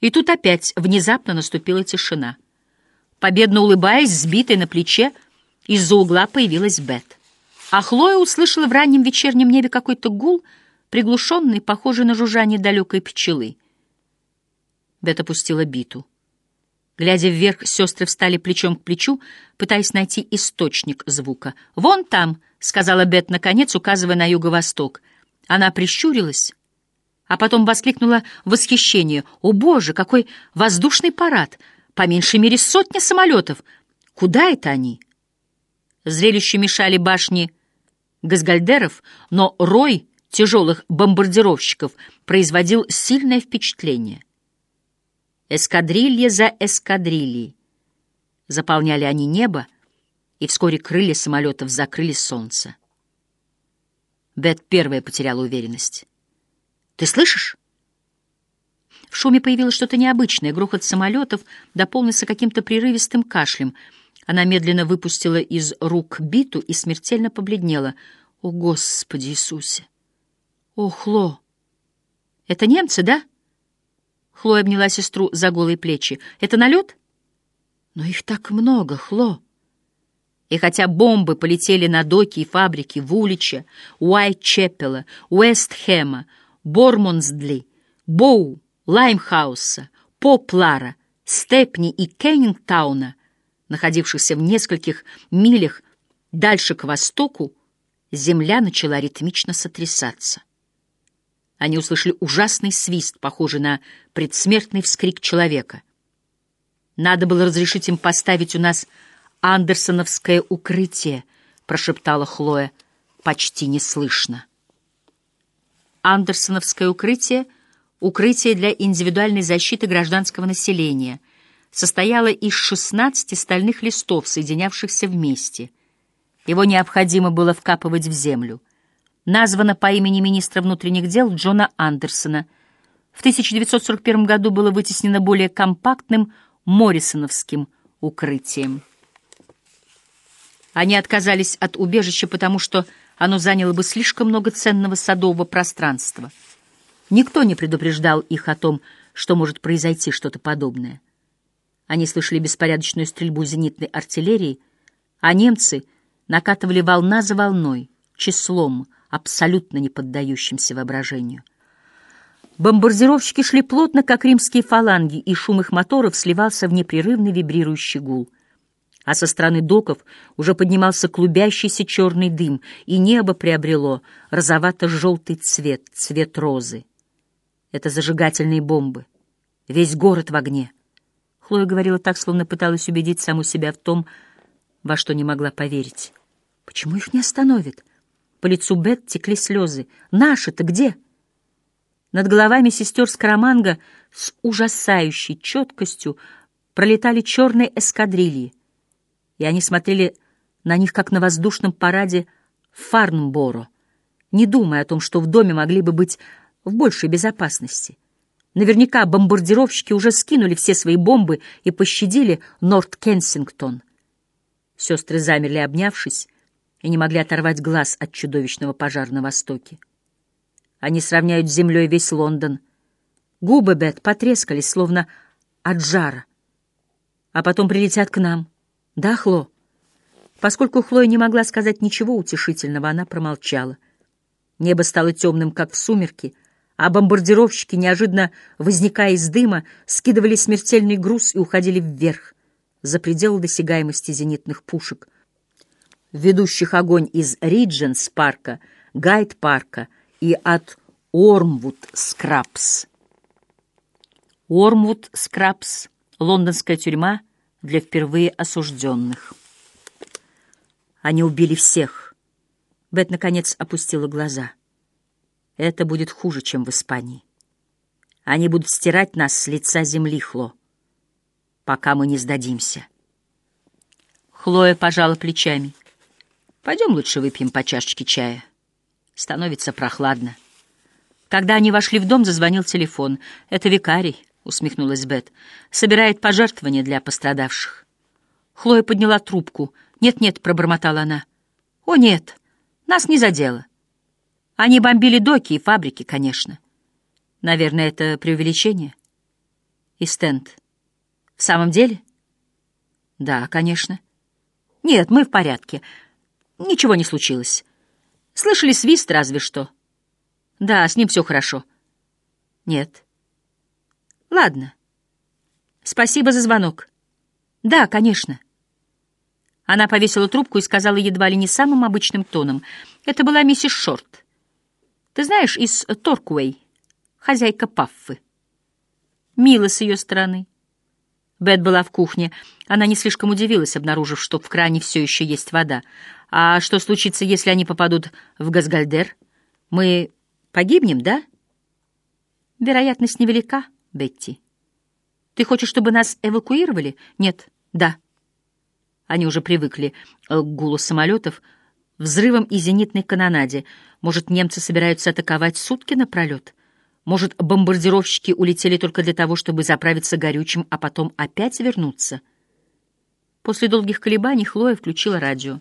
И тут опять внезапно наступила тишина. Победно улыбаясь, сбитой на плече, из-за угла появилась Бет. А Хлоя услышала в раннем вечернем небе какой-то гул, приглушенный, похожий на жужжание далекой пчелы. Бет опустила биту. Глядя вверх, сестры встали плечом к плечу, пытаясь найти источник звука. «Вон там!» — сказала Бет, наконец, указывая на юго-восток. Она прищурилась, а потом воскликнула в восхищении. «О, Боже, какой воздушный парад! По меньшей мере сотня самолетов! Куда это они?» Зрелищу мешали башни газгальдеров, но рой тяжелых бомбардировщиков производил сильное впечатление. Эскадрилья за эскадрильей. Заполняли они небо, и вскоре крылья самолетов закрыли солнце. Бет первая потеряла уверенность. «Ты слышишь?» В шуме появилось что-то необычное. Грохот самолетов дополнился каким-то прерывистым кашлем. Она медленно выпустила из рук биту и смертельно побледнела. «О, Господи Иисусе! О, Хло! Это немцы, да?» Хлоя обняла сестру за голые плечи. «Это налет?» «Но их так много, Хло!» И хотя бомбы полетели на доки и фабрики Вулича, Уайтчепела, Уэст-Хэма, Бермондси, Боу, Лаймхауса, Поплара, Степни и Кеннингтауна, находившихся в нескольких милях дальше к востоку, земля начала ритмично сотрясаться. Они услышали ужасный свист, похожий на предсмертный вскрик человека. «Надо было разрешить им поставить у нас андерсоновское укрытие», — прошептала Хлоя, почти неслышно. Андерсоновское укрытие — укрытие для индивидуальной защиты гражданского населения — состояло из 16 стальных листов, соединявшихся вместе. Его необходимо было вкапывать в землю — названа по имени министра внутренних дел Джона Андерсона. В 1941 году было вытеснено более компактным Моррисоновским укрытием. Они отказались от убежища, потому что оно заняло бы слишком много ценного садового пространства. Никто не предупреждал их о том, что может произойти что-то подобное. Они слышали беспорядочную стрельбу зенитной артиллерии, а немцы накатывали волна за волной, числом, абсолютно не поддающимся воображению. Бомбардировщики шли плотно, как римские фаланги, и шум их моторов сливался в непрерывный вибрирующий гул. А со стороны доков уже поднимался клубящийся черный дым, и небо приобрело розовато-желтый цвет, цвет розы. Это зажигательные бомбы. Весь город в огне. Хлоя говорила так, словно пыталась убедить саму себя в том, во что не могла поверить. Почему их не остановят? По лицу Бет текли слезы. «Наши-то где?» Над головами сестер Скороманга с ужасающей четкостью пролетали черные эскадрильи, и они смотрели на них, как на воздушном параде в Фарнборо, не думая о том, что в доме могли бы быть в большей безопасности. Наверняка бомбардировщики уже скинули все свои бомбы и пощадили Норт-Кенсингтон. Сестры замерли, обнявшись, и не могли оторвать глаз от чудовищного пожара на востоке. Они сравняют с землей весь Лондон. Губы Бет потрескались, словно от жара. А потом прилетят к нам. Да, Хло? Поскольку Хлоя не могла сказать ничего утешительного, она промолчала. Небо стало темным, как в сумерки, а бомбардировщики, неожиданно возникая из дыма, скидывали смертельный груз и уходили вверх, за пределы досягаемости зенитных пушек — ведущих огонь из Ридженс-парка, Гайд-парка и от Ормвуд-Скрабс. Ормвуд-Скрабс — лондонская тюрьма для впервые осужденных. Они убили всех. Бет, наконец, опустила глаза. Это будет хуже, чем в Испании. Они будут стирать нас с лица земли, Хло, пока мы не сдадимся. Хлоя пожала плечами. Пойдем лучше выпьем по чашечке чая. Становится прохладно. Когда они вошли в дом, зазвонил телефон. «Это викарий», — усмехнулась Бет. «Собирает пожертвования для пострадавших». Хлоя подняла трубку. «Нет-нет», — пробормотала она. «О, нет, нас не задело. Они бомбили доки и фабрики, конечно. Наверное, это преувеличение». Истенд. В самом деле? Да, конечно. Нет, мы в порядке. Ничего не случилось. Слышали свист разве что. Да, с ним все хорошо. Нет. Ладно. Спасибо за звонок. Да, конечно. Она повесила трубку и сказала едва ли не самым обычным тоном. Это была миссис Шорт. Ты знаешь, из Торкуэй, хозяйка Паффы. Мило с ее стороны. Бет была в кухне. Она не слишком удивилась, обнаружив, что в кране все еще есть вода. А что случится, если они попадут в Газгальдер? Мы погибнем, да? Вероятность невелика, Бетти. Ты хочешь, чтобы нас эвакуировали? Нет. Да. Они уже привыкли к гулу самолетов, взрывам и зенитной канонаде. Может, немцы собираются атаковать сутки напролет? Может, бомбардировщики улетели только для того, чтобы заправиться горючим, а потом опять вернуться? После долгих колебаний Хлоя включила радио.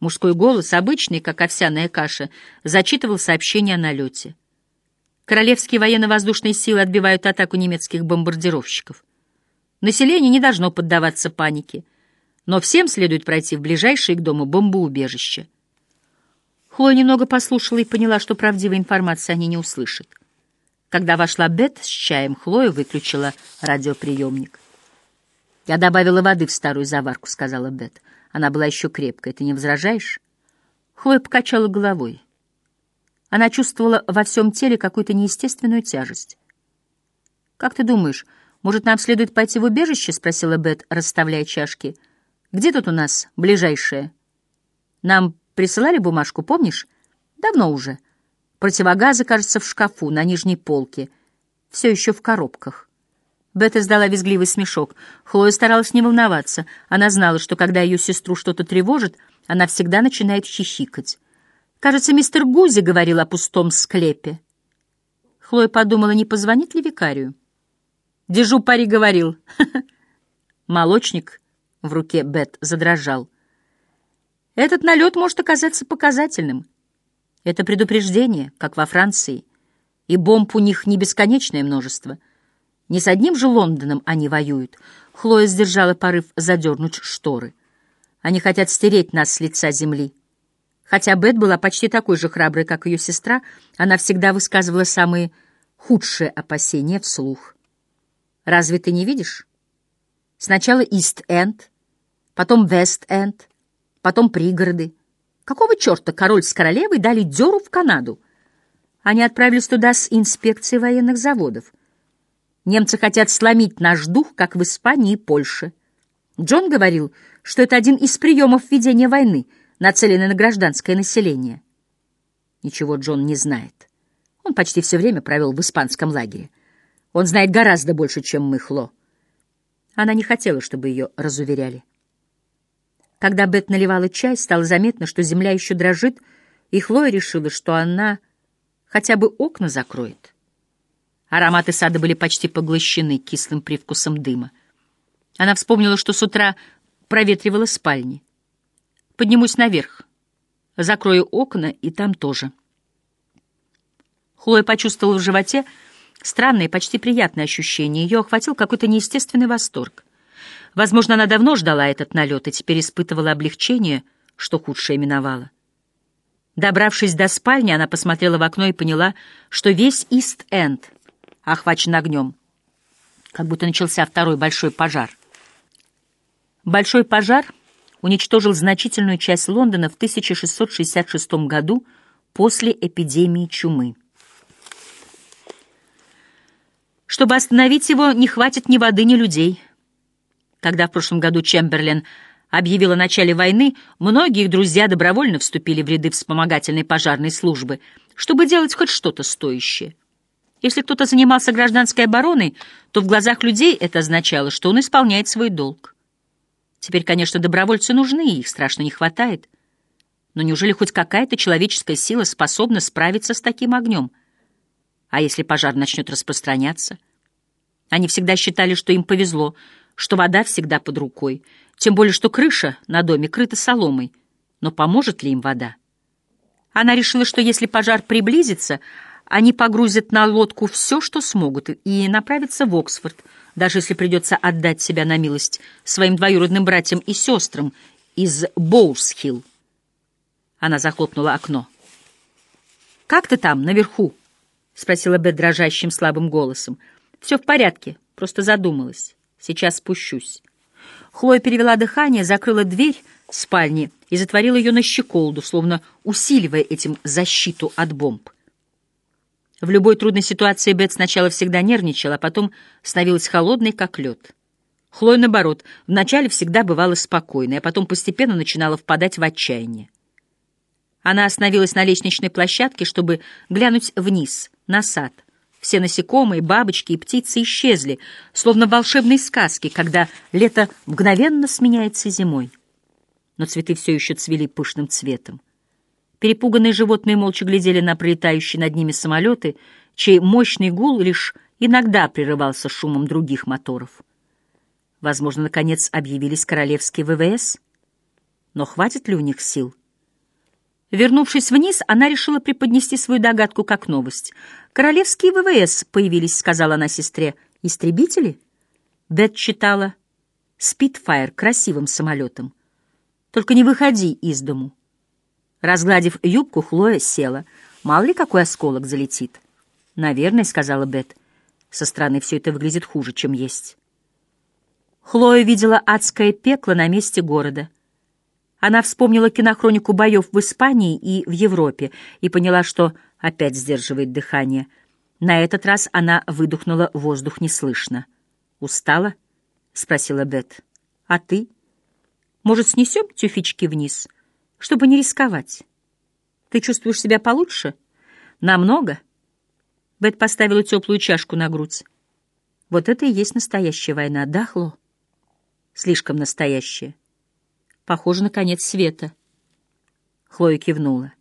Мужской голос, обычный, как овсяная каша, зачитывал сообщение о налете. Королевские военно-воздушные силы отбивают атаку немецких бомбардировщиков. Население не должно поддаваться панике, но всем следует пройти в ближайшее к дому бомбоубежище. Хлоя немного послушала и поняла, что правдивой информации они не услышат. Когда вошла Бет с чаем, Хлоя выключила радиоприемник. «Я добавила воды в старую заварку», — сказала Бет. Она была еще крепкая. «Ты не возражаешь?» Хлоя покачала головой. Она чувствовала во всем теле какую-то неестественную тяжесть. «Как ты думаешь, может, нам следует пойти в убежище?» — спросила Бет, расставляя чашки. «Где тут у нас ближайшее?» «Нам присылали бумажку, помнишь?» «Давно уже». Противогазы, кажется, в шкафу, на нижней полке. Все еще в коробках. Бет издала визгливый смешок. Хлоя старалась не волноваться. Она знала, что когда ее сестру что-то тревожит, она всегда начинает хихикать. Кажется, мистер Гузи говорил о пустом склепе. Хлоя подумала, не позвонит ли викарию. Дежу пари говорил. Молочник в руке Бет задрожал. Этот налет может оказаться показательным. Это предупреждение, как во Франции. И бомб у них не бесконечное множество. Не с одним же Лондоном они воюют. Хлоя сдержала порыв задернуть шторы. Они хотят стереть нас с лица земли. Хотя Бет была почти такой же храброй, как ее сестра, она всегда высказывала самые худшие опасения вслух. «Разве ты не видишь? Сначала Ист-Энд, потом Вест-Энд, потом пригороды, Какого черта король с королевой дали дёру в Канаду? Они отправились туда с инспекцией военных заводов. Немцы хотят сломить наш дух, как в Испании и Польше. Джон говорил, что это один из приемов ведения войны, нацеленный на гражданское население. Ничего Джон не знает. Он почти все время провел в испанском лагере. Он знает гораздо больше, чем мы, Хло. Она не хотела, чтобы ее разуверяли. Когда Бет наливала чай, стало заметно, что земля еще дрожит, и Хлоя решила, что она хотя бы окна закроет. Ароматы сада были почти поглощены кислым привкусом дыма. Она вспомнила, что с утра проветривала спальни. Поднимусь наверх, закрою окна, и там тоже. Хлоя почувствовала в животе странное, почти приятное ощущение. Ее охватил какой-то неестественный восторг. Возможно, она давно ждала этот налет и теперь испытывала облегчение, что худшее миновало. Добравшись до спальни, она посмотрела в окно и поняла, что весь Ист-Энд охвачен огнем, как будто начался второй большой пожар. Большой пожар уничтожил значительную часть Лондона в 1666 году после эпидемии чумы. Чтобы остановить его, не хватит ни воды, ни людей — когда в прошлом году Чемберлен объявил о начале войны, многие их друзья добровольно вступили в ряды вспомогательной пожарной службы, чтобы делать хоть что-то стоящее. Если кто-то занимался гражданской обороной, то в глазах людей это означало, что он исполняет свой долг. Теперь, конечно, добровольцы нужны, и их страшно не хватает. Но неужели хоть какая-то человеческая сила способна справиться с таким огнем? А если пожар начнет распространяться? Они всегда считали, что им повезло — что вода всегда под рукой, тем более что крыша на доме крыта соломой. Но поможет ли им вода? Она решила, что если пожар приблизится, они погрузят на лодку все, что смогут, и направятся в Оксфорд, даже если придется отдать себя на милость своим двоюродным братьям и сестрам из Боусхилл. Она захлопнула окно. «Как ты там, наверху?» — спросила Бет дрожащим слабым голосом. «Все в порядке, просто задумалась. Сейчас спущусь». Хлоя перевела дыхание, закрыла дверь спальни и затворила ее на щеколду, словно усиливая этим защиту от бомб. В любой трудной ситуации Бет сначала всегда нервничала, а потом становилась холодной, как лед. Хлоя, наоборот, вначале всегда бывала спокойной, а потом постепенно начинала впадать в отчаяние. Она остановилась на лестничной площадке, чтобы глянуть вниз, на сад. Все насекомые, бабочки и птицы исчезли, словно в волшебной сказке, когда лето мгновенно сменяется зимой. Но цветы все еще цвели пышным цветом. Перепуганные животные молча глядели на пролетающие над ними самолеты, чей мощный гул лишь иногда прерывался шумом других моторов. Возможно, наконец объявились королевские ВВС? Но хватит ли у них сил? Вернувшись вниз, она решила преподнести свою догадку как новость. «Королевские ВВС появились», — сказала она сестре. «Истребители?» Бет читала. «Спитфайр красивым самолетом. Только не выходи из дому». Разгладив юбку, Хлоя села. Мало ли какой осколок залетит. «Наверное», — сказала Бет. «Со стороны все это выглядит хуже, чем есть». Хлоя видела адское пекло на месте города. Она вспомнила кинохронику боев в Испании и в Европе и поняла, что опять сдерживает дыхание. На этот раз она выдохнула воздух неслышно. «Устала?» — спросила Бет. «А ты? Может, снесем тюфячки вниз?» Чтобы не рисковать. Ты чувствуешь себя получше? Намного. Бет поставила теплую чашку на грудь. Вот это и есть настоящая война, да, Хло? Слишком настоящая. Похоже на конец света. Хлоя кивнула.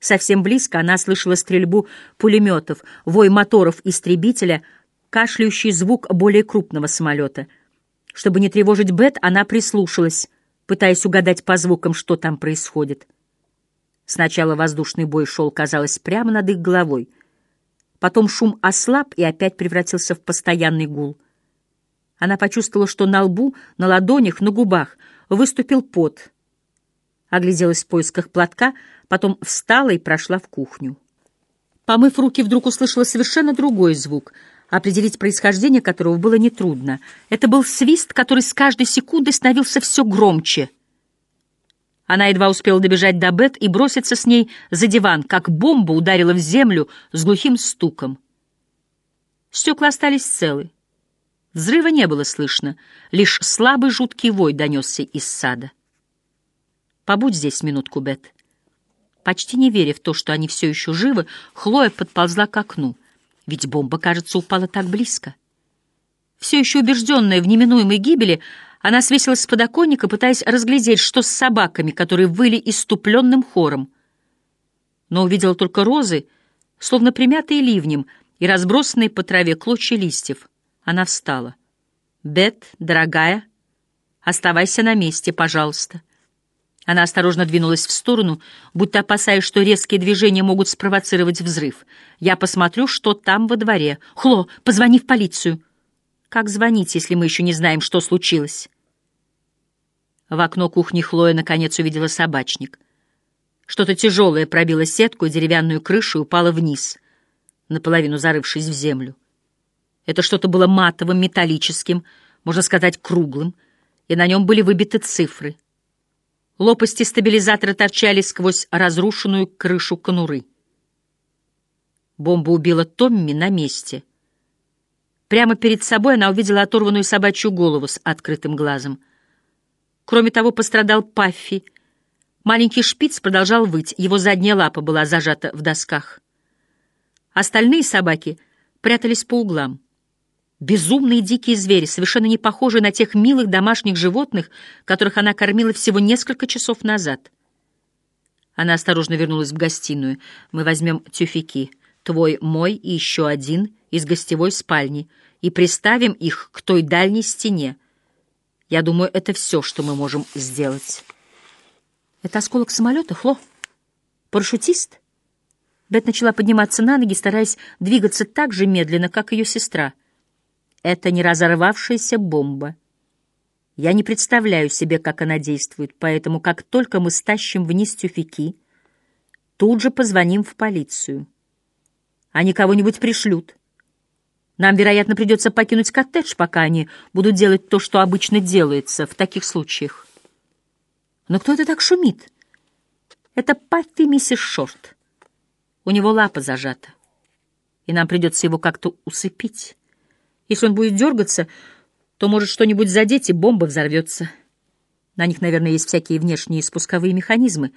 Совсем близко она слышала стрельбу пулеметов, вой моторов истребителя, кашляющий звук более крупного самолета. Чтобы не тревожить Бет, она прислушалась пытаясь угадать по звукам, что там происходит. Сначала воздушный бой шел, казалось, прямо над их головой. Потом шум ослаб и опять превратился в постоянный гул. Она почувствовала, что на лбу, на ладонях, на губах выступил пот. Огляделась в поисках платка, потом встала и прошла в кухню. Помыв руки, вдруг услышала совершенно другой звук — определить происхождение которого было нетрудно. Это был свист, который с каждой секундой становился все громче. Она едва успела добежать до Бет и броситься с ней за диван, как бомба ударила в землю с глухим стуком. Стекла остались целы. Взрыва не было слышно, лишь слабый жуткий вой донесся из сада. «Побудь здесь минутку, Бет». Почти не веря в то, что они все еще живы, Хлоя подползла к окну — ведь бомба, кажется, упала так близко. Все еще убежденная в неминуемой гибели, она свесилась с подоконника, пытаясь разглядеть, что с собаками, которые выли иступленным хором. Но увидела только розы, словно примятые ливнем, и разбросанные по траве клочья листьев. Она встала. «Бет, дорогая, оставайся на месте, пожалуйста». Она осторожно двинулась в сторону, будто опасаясь, что резкие движения могут спровоцировать взрыв. «Я посмотрю, что там во дворе. Хло, позвони в полицию». «Как звонить, если мы еще не знаем, что случилось?» В окно кухни Хлоя наконец увидела собачник. Что-то тяжелое пробило сетку и деревянную крышу и упало вниз, наполовину зарывшись в землю. Это что-то было матовым, металлическим, можно сказать, круглым, и на нем были выбиты цифры — Лопасти стабилизатора торчали сквозь разрушенную крышу конуры. Бомба убила Томми на месте. Прямо перед собой она увидела оторванную собачью голову с открытым глазом. Кроме того, пострадал Паффи. Маленький шпиц продолжал выть, его задняя лапа была зажата в досках. Остальные собаки прятались по углам. Безумные дикие звери, совершенно не похожие на тех милых домашних животных, которых она кормила всего несколько часов назад. Она осторожно вернулась в гостиную. «Мы возьмем тюфяки, твой, мой и еще один из гостевой спальни, и приставим их к той дальней стене. Я думаю, это все, что мы можем сделать». «Это осколок самолета, Хло? Парашютист?» Бет начала подниматься на ноги, стараясь двигаться так же медленно, как ее сестра. Это не разорвавшаяся бомба. Я не представляю себе, как она действует, поэтому как только мы стащим вниз тюфяки, тут же позвоним в полицию. Они кого-нибудь пришлют. Нам, вероятно, придется покинуть коттедж, пока они будут делать то, что обычно делается в таких случаях. Но кто это так шумит? Это Паффи миссис Шорт. У него лапа зажата, и нам придется его как-то усыпить. Если он будет дергаться, то может что-нибудь задеть, и бомба взорвется. На них, наверное, есть всякие внешние спусковые механизмы.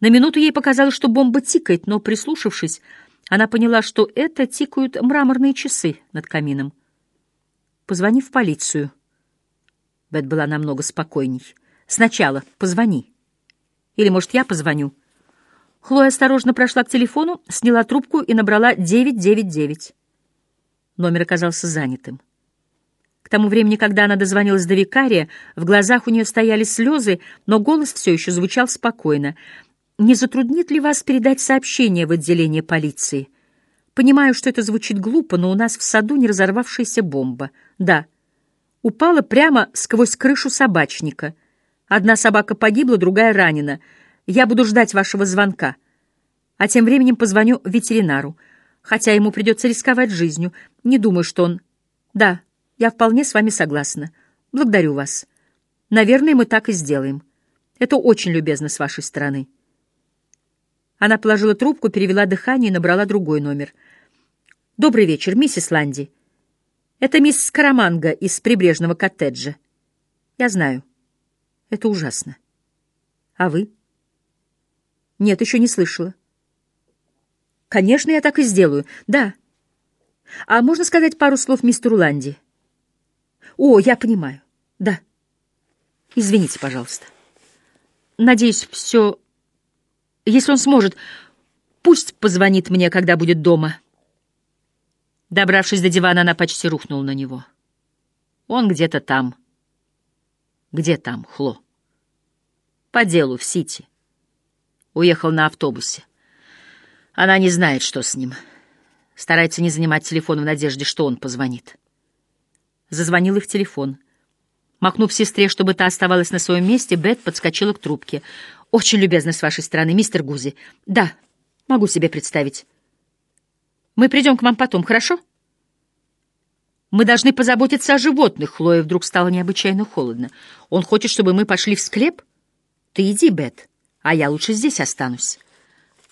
На минуту ей показалось, что бомба тикает, но, прислушавшись, она поняла, что это тикают мраморные часы над камином. Позвони в полицию. Бет была намного спокойней. Сначала позвони. Или, может, я позвоню. Хлоя осторожно прошла к телефону, сняла трубку и набрала 999. Номер оказался занятым. К тому времени, когда она дозвонилась до викария, в глазах у нее стояли слезы, но голос все еще звучал спокойно. «Не затруднит ли вас передать сообщение в отделение полиции? Понимаю, что это звучит глупо, но у нас в саду не разорвавшаяся бомба. Да, упала прямо сквозь крышу собачника. Одна собака погибла, другая ранена. Я буду ждать вашего звонка. А тем временем позвоню ветеринару. Хотя ему придется рисковать жизнью. Не думаю, что он... Да, я вполне с вами согласна. Благодарю вас. Наверное, мы так и сделаем. Это очень любезно с вашей стороны. Она положила трубку, перевела дыхание и набрала другой номер. «Добрый вечер, миссис Ланди. Это мисс Скараманга из прибрежного коттеджа. Я знаю. Это ужасно. А вы?» «Нет, еще не слышала». «Конечно, я так и сделаю. Да. А можно сказать пару слов мистеру Ланди?» «О, я понимаю. Да. Извините, пожалуйста. Надеюсь, все если он сможет, пусть позвонит мне, когда будет дома. Добравшись до дивана, она почти рухнула на него. Он где-то там. Где там, Хло? По делу, в Сити. Уехал на автобусе. Она не знает, что с ним. Старается не занимать телефон в надежде, что он позвонит. Зазвонил их телефон. Махнув сестре, чтобы та оставалась на своем месте, Бет подскочила к трубке. Очень любезно с вашей стороны, мистер Гузи. Да, могу себе представить. Мы придем к вам потом, хорошо? Мы должны позаботиться о животных. Хлое вдруг стало необычайно холодно. Он хочет, чтобы мы пошли в склеп? Ты иди, Бет, а я лучше здесь останусь.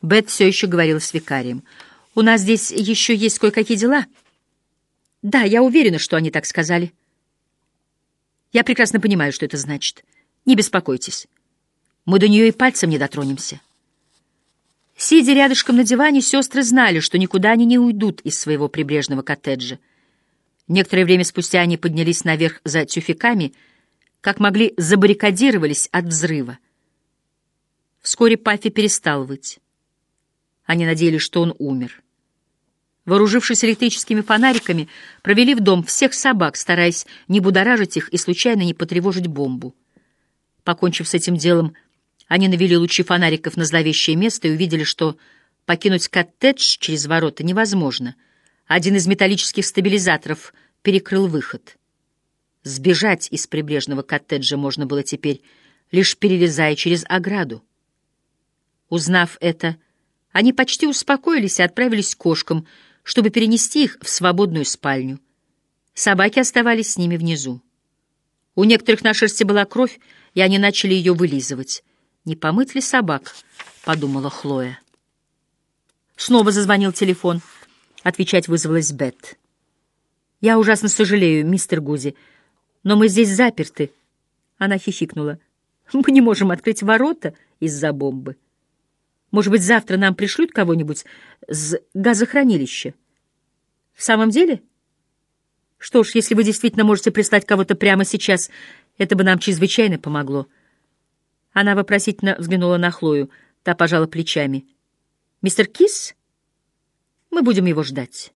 Бет все еще говорила с викарием. У нас здесь еще есть кое-какие дела. Да, я уверена, что они так сказали. Я прекрасно понимаю, что это значит. Не беспокойтесь. Мы до нее и пальцем не дотронемся. Сидя рядышком на диване, сестры знали, что никуда они не уйдут из своего прибрежного коттеджа. Некоторое время спустя они поднялись наверх за тюфяками, как могли забаррикадировались от взрыва. Вскоре Паффи перестал выть. Они надеялись, что он умер. Вооружившись электрическими фонариками, провели в дом всех собак, стараясь не будоражить их и случайно не потревожить бомбу. Покончив с этим делом, они навели лучи фонариков на зловещее место и увидели, что покинуть коттедж через ворота невозможно. Один из металлических стабилизаторов перекрыл выход. Сбежать из прибрежного коттеджа можно было теперь, лишь перелезая через ограду. Узнав это, они почти успокоились и отправились к кошкам, чтобы перенести их в свободную спальню. Собаки оставались с ними внизу. У некоторых на шерсти была кровь, и они начали ее вылизывать. «Не помыть ли собак?» — подумала Хлоя. Снова зазвонил телефон. Отвечать вызвалась Бет. «Я ужасно сожалею, мистер Гузи, но мы здесь заперты». Она хихикнула. «Мы не можем открыть ворота из-за бомбы. Может быть, завтра нам пришлют кого-нибудь с газохранилища?» «В самом деле?» «Что ж, если вы действительно можете прислать кого-то прямо сейчас, это бы нам чрезвычайно помогло». Она вопросительно взглянула на Хлою. Та пожала плечами. «Мистер Кис? Мы будем его ждать».